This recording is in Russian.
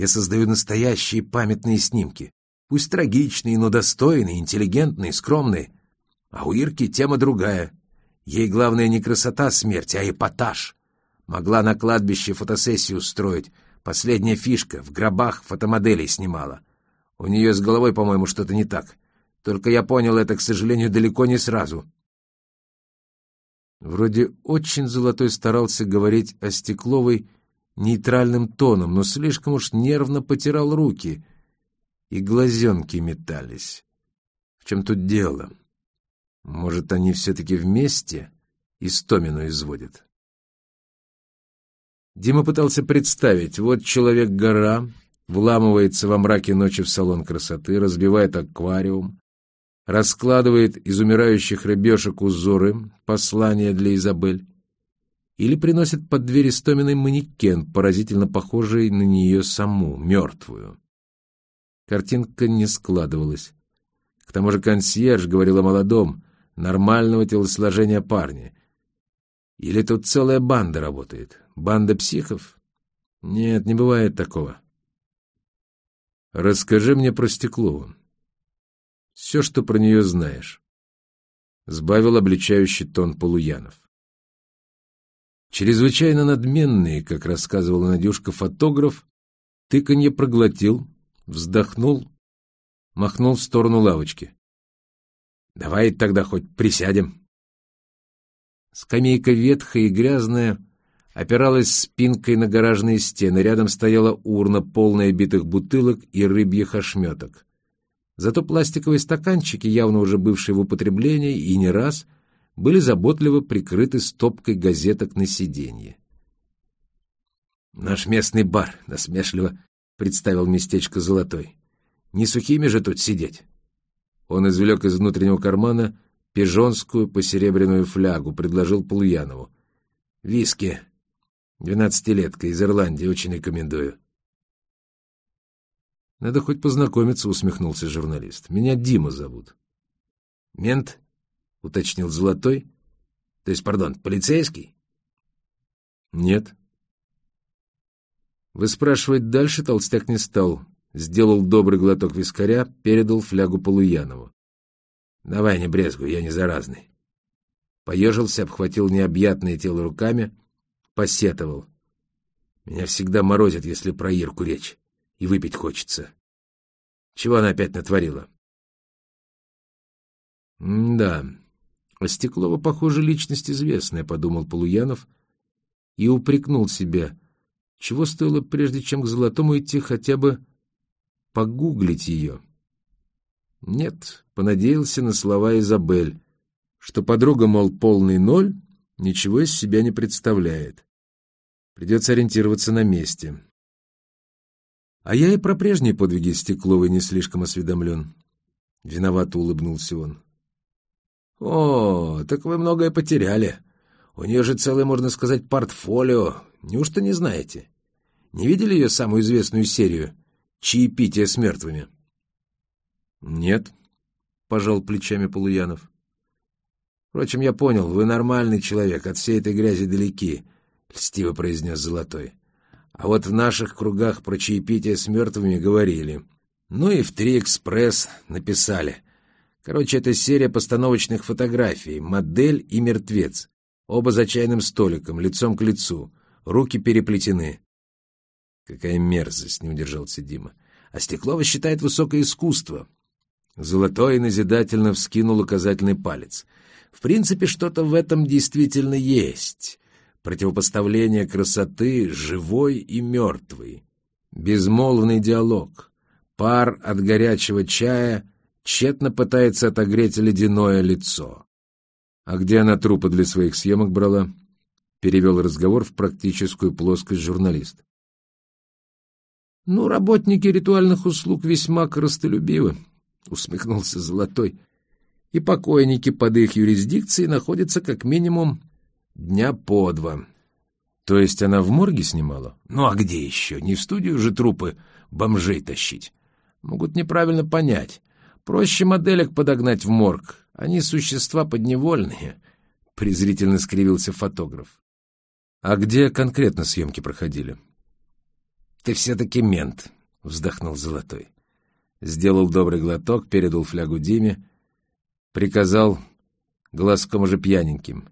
Я создаю настоящие памятные снимки. Пусть трагичные, но достойные, интеллигентные, скромные. А у Ирки тема другая. Ей главное не красота смерти, а эпатаж. Могла на кладбище фотосессию устроить. Последняя фишка. В гробах фотомоделей снимала. У нее с головой, по-моему, что-то не так. Только я понял это, к сожалению, далеко не сразу. Вроде очень Золотой старался говорить о Стекловой нейтральным тоном, но слишком уж нервно потирал руки, и глазенки метались. В чем тут дело? Может, они все-таки вместе Истомину изводят? Дима пытался представить, вот человек-гора вламывается во мраке ночи в салон красоты, разбивает аквариум, раскладывает из умирающих рыбешек узоры, послания для Изабель, или приносит под дверь Истоминой манекен, поразительно похожий на нее саму, мертвую. Картинка не складывалась. К тому же консьерж говорил о молодом, нормального телосложения парне. Или тут целая банда работает? Банда психов? Нет, не бывает такого. Расскажи мне про Стеклову. Все, что про нее знаешь. Сбавил обличающий тон Полуянов. Чрезвычайно надменный, как рассказывала Надюшка, фотограф, тыканье проглотил, вздохнул, махнул в сторону лавочки. «Давай тогда хоть присядем». Скамейка ветхая и грязная опиралась спинкой на гаражные стены. Рядом стояла урна, полная битых бутылок и рыбьих ошметок. Зато пластиковые стаканчики, явно уже бывшие в употреблении и не раз — были заботливо прикрыты стопкой газеток на сиденье. «Наш местный бар», — насмешливо представил местечко Золотой. «Не сухими же тут сидеть». Он извлек из внутреннего кармана пижонскую посеребряную флягу, предложил Полуянову. «Виски. Двенадцатилетка из Ирландии, очень рекомендую». «Надо хоть познакомиться», — усмехнулся журналист. «Меня Дима зовут». «Мент?» — уточнил Золотой. — То есть, пардон, полицейский? — Нет. Выспрашивать дальше толстяк не стал. Сделал добрый глоток вискаря, передал флягу Полуянову. — Давай, не брезгуй, я не заразный. Поежился, обхватил необъятное тело руками, посетовал. Меня всегда морозит, если про Ирку речь, и выпить хочется. Чего она опять натворила? — Да, а Стеклова, похоже, личность известная, — подумал Полуянов и упрекнул себя. Чего стоило, прежде чем к Золотому идти, хотя бы погуглить ее? Нет, понадеялся на слова Изабель, что подруга, мол, полный ноль, ничего из себя не представляет. Придется ориентироваться на месте. А я и про прежние подвиги Стекловой не слишком осведомлен. Виновато улыбнулся он. «О, так вы многое потеряли. У нее же целое, можно сказать, портфолио. Неужто не знаете? Не видели ее самую известную серию «Чаепитие с мертвыми»?» «Нет», — пожал плечами Полуянов. «Впрочем, я понял, вы нормальный человек, от всей этой грязи далеки», — льстиво произнес Золотой. «А вот в наших кругах про чаепитие с мертвыми говорили. Ну и в «Три экспресс» написали — Короче, это серия постановочных фотографий, модель и мертвец. Оба за чайным столиком, лицом к лицу, руки переплетены. Какая мерзость, не удержался Дима. А Стеклова считает высокое искусство. Золотой назидательно вскинул указательный палец. В принципе, что-то в этом действительно есть. Противопоставление красоты живой и мертвой. Безмолвный диалог. Пар от горячего чая тщетно пытается отогреть ледяное лицо. А где она трупы для своих съемок брала? Перевел разговор в практическую плоскость журналист. «Ну, работники ритуальных услуг весьма коростолюбивы», — усмехнулся Золотой. «И покойники под их юрисдикцией находятся как минимум дня по два». «То есть она в морге снимала?» «Ну а где еще? Не в студию же трупы бомжей тащить. Могут неправильно понять. Проще моделек подогнать в морг. Они существа подневольные, — презрительно скривился фотограф. А где конкретно съемки проходили? Ты все-таки мент, — вздохнул Золотой. Сделал добрый глоток, передал флягу Диме, приказал глазком уже пьяненьким.